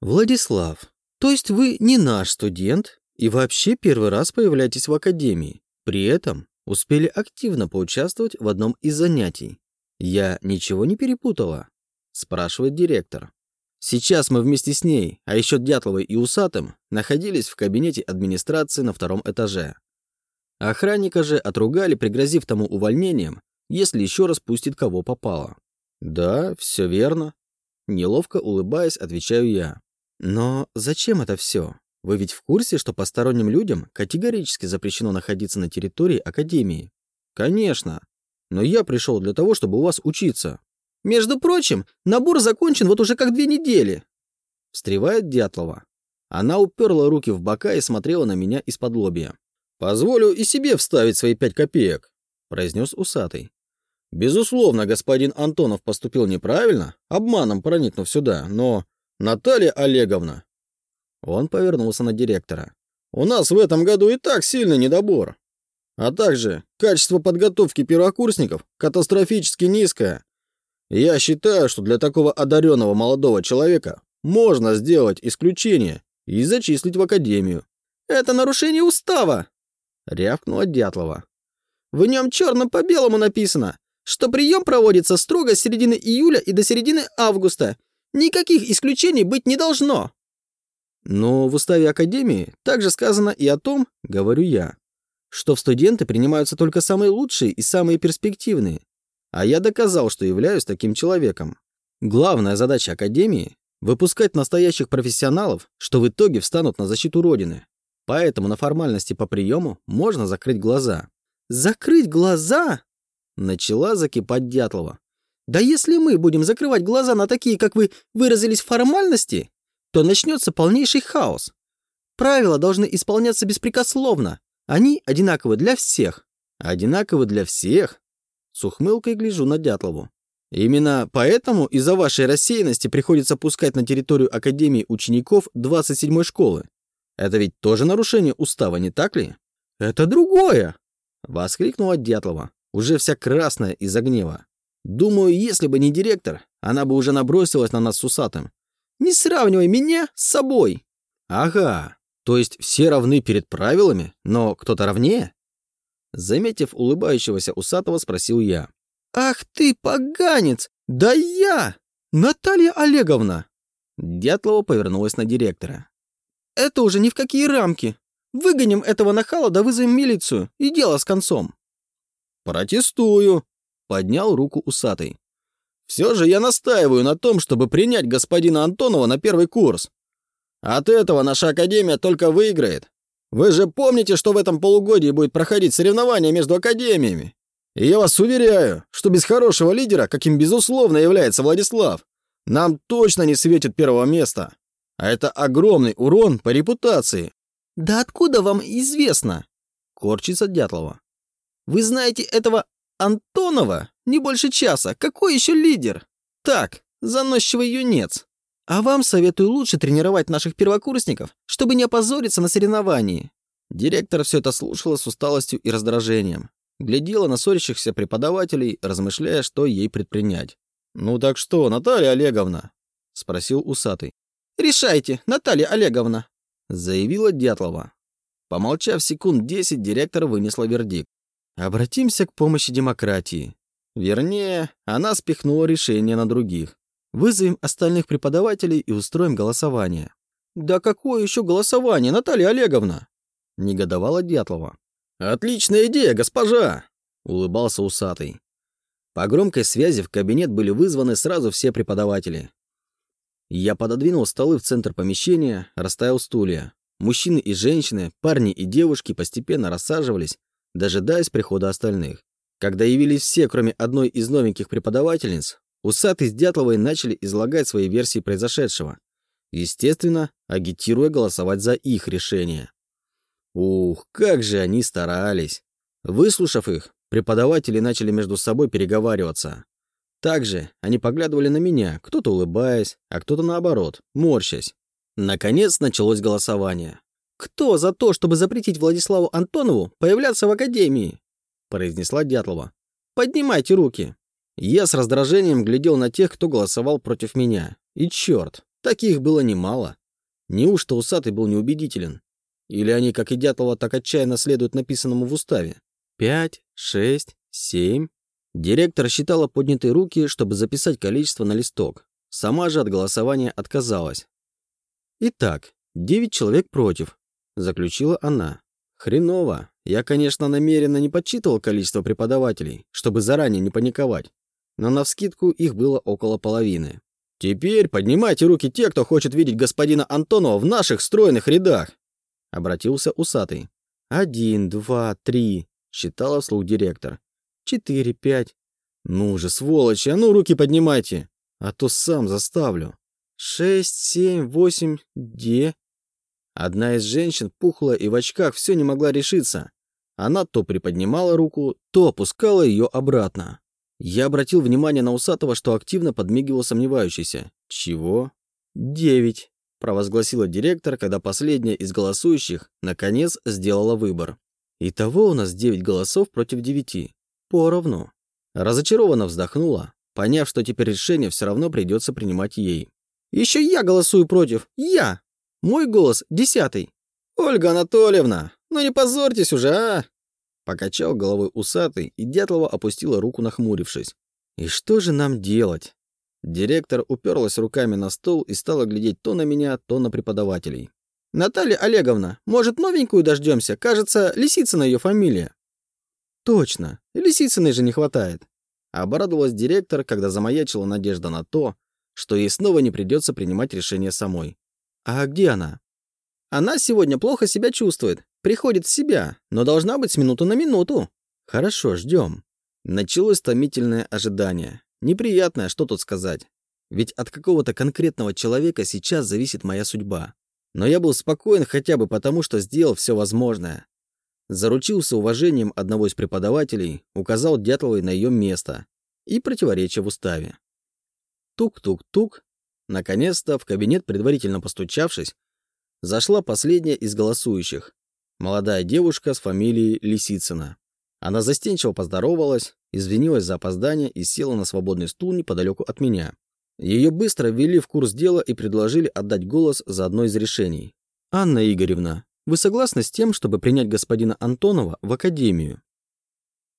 Владислав, то есть вы не наш студент и вообще первый раз появляетесь в академии. При этом успели активно поучаствовать в одном из занятий. Я ничего не перепутала? Спрашивает директор. Сейчас мы вместе с ней, а еще Дятловой и Усатым, находились в кабинете администрации на втором этаже. Охранника же отругали, пригрозив тому увольнением, если еще раз пустит кого попало. Да, все верно. Неловко улыбаясь, отвечаю я. Но зачем это все? Вы ведь в курсе, что посторонним людям категорически запрещено находиться на территории Академии? Конечно. Но я пришел для того, чтобы у вас учиться. Между прочим, набор закончен вот уже как две недели. Встревает Дятлова. Она уперла руки в бока и смотрела на меня из-под лобья. «Позволю и себе вставить свои пять копеек», — произнес усатый. «Безусловно, господин Антонов поступил неправильно, обманом проникнув сюда, но Наталья Олеговна. Он повернулся на директора. У нас в этом году и так сильный недобор. А также качество подготовки первокурсников катастрофически низкое. Я считаю, что для такого одаренного молодого человека можно сделать исключение и зачислить в академию. Это нарушение устава, рявкнула Дятлова. В нем черным по белому написано, что прием проводится строго с середины июля и до середины августа, Никаких исключений быть не должно. Но в уставе Академии также сказано и о том, говорю я, что в студенты принимаются только самые лучшие и самые перспективные. А я доказал, что являюсь таким человеком. Главная задача Академии – выпускать настоящих профессионалов, что в итоге встанут на защиту Родины. Поэтому на формальности по приему можно закрыть глаза. «Закрыть глаза?» Начала закипать Дятлова. Да если мы будем закрывать глаза на такие, как вы выразились, формальности, то начнется полнейший хаос. Правила должны исполняться беспрекословно. Они одинаковы для всех. Одинаковы для всех? С ухмылкой гляжу на Дятлову. Именно поэтому из-за вашей рассеянности приходится пускать на территорию Академии учеников 27-й школы. Это ведь тоже нарушение устава, не так ли? Это другое! Воскликнула Дятлова, уже вся красная из-за гнева. Думаю, если бы не директор, она бы уже набросилась на нас с усатым. Не сравнивай меня с собой. Ага, то есть все равны перед правилами, но кто-то равнее? Заметив улыбающегося усатого, спросил я. «Ах ты, поганец! Да я! Наталья Олеговна!» Дятлова повернулась на директора. «Это уже ни в какие рамки. Выгоним этого нахала да вызовем милицию, и дело с концом». «Протестую», Поднял руку усатый. «Все же я настаиваю на том, чтобы принять господина Антонова на первый курс. От этого наша академия только выиграет. Вы же помните, что в этом полугодии будет проходить соревнование между академиями? И я вас уверяю, что без хорошего лидера, каким безусловно является Владислав, нам точно не светит первого места. А это огромный урон по репутации. Да откуда вам известно? Корчится Дятлова. Вы знаете этого Антонова? Не больше часа. Какой еще лидер? Так, заносчивый юнец. А вам советую лучше тренировать наших первокурсников, чтобы не опозориться на соревновании. Директор все это слушала с усталостью и раздражением. Глядела на ссорящихся преподавателей, размышляя, что ей предпринять. «Ну так что, Наталья Олеговна?» — спросил усатый. «Решайте, Наталья Олеговна», — заявила Дятлова. Помолчав секунд десять, директор вынесла вердикт. Обратимся к помощи демократии. Вернее, она спихнула решение на других. Вызовем остальных преподавателей и устроим голосование. «Да какое еще голосование, Наталья Олеговна?» — негодовала Дятлова. «Отличная идея, госпожа!» — улыбался усатый. По громкой связи в кабинет были вызваны сразу все преподаватели. Я пододвинул столы в центр помещения, расставил стулья. Мужчины и женщины, парни и девушки постепенно рассаживались, дожидаясь прихода остальных. Когда явились все, кроме одной из новеньких преподавательниц, Усатый с Дятловой начали излагать свои версии произошедшего, естественно, агитируя голосовать за их решение. Ух, как же они старались! Выслушав их, преподаватели начали между собой переговариваться. Также они поглядывали на меня, кто-то улыбаясь, а кто-то наоборот, морщась. Наконец началось голосование. «Кто за то, чтобы запретить Владиславу Антонову появляться в академии?» произнесла Дятлова. «Поднимайте руки!» Я с раздражением глядел на тех, кто голосовал против меня. И черт, Таких было немало. Неужто усатый был неубедителен? Или они, как и Дятлова, так отчаянно следуют написанному в уставе? Пять, шесть, семь. Директор считала поднятые руки, чтобы записать количество на листок. Сама же от голосования отказалась. Итак, девять человек против, заключила она. Хреново. Я, конечно, намеренно не подсчитывал количество преподавателей, чтобы заранее не паниковать. Но навскидку их было около половины. «Теперь поднимайте руки те, кто хочет видеть господина Антонова в наших стройных рядах!» Обратился усатый. «Один, два, три», — считала вслух директор. «Четыре, пять». «Ну же, сволочи, а ну руки поднимайте, а то сам заставлю». «Шесть, семь, восемь, де...» Одна из женщин, пухла и в очках, все не могла решиться. Она то приподнимала руку, то опускала ее обратно. Я обратил внимание на Усатого, что активно подмигивал сомневающийся. «Чего?» «Девять», — провозгласила директор, когда последняя из голосующих, наконец, сделала выбор. «Итого у нас девять голосов против девяти. Поровну». Разочарованно вздохнула, поняв, что теперь решение все равно придется принимать ей. «Еще я голосую против! Я! Мой голос десятый!» «Ольга Анатольевна, ну не позорьтесь уже, а!» Покачал головой усатый, и Дятлова опустила руку, нахмурившись. «И что же нам делать?» Директор уперлась руками на стол и стала глядеть то на меня, то на преподавателей. «Наталья Олеговна, может, новенькую дождемся? Кажется, Лисицына ее фамилия». «Точно, Лисицыной же не хватает». Обрадовалась директор, когда замаячила надежда на то, что ей снова не придется принимать решение самой. «А где она?» «Она сегодня плохо себя чувствует. Приходит в себя, но должна быть с минуты на минуту. Хорошо, ждем. Началось томительное ожидание. Неприятное, что тут сказать. Ведь от какого-то конкретного человека сейчас зависит моя судьба. Но я был спокоен хотя бы потому, что сделал все возможное. Заручился уважением одного из преподавателей, указал Дятловой на ее место и противоречие в уставе. Тук-тук-тук. Наконец-то, в кабинет, предварительно постучавшись, зашла последняя из голосующих, Молодая девушка с фамилией Лисицына. Она застенчиво поздоровалась, извинилась за опоздание и села на свободный стул неподалеку от меня. Ее быстро ввели в курс дела и предложили отдать голос за одно из решений. «Анна Игоревна, вы согласны с тем, чтобы принять господина Антонова в академию?»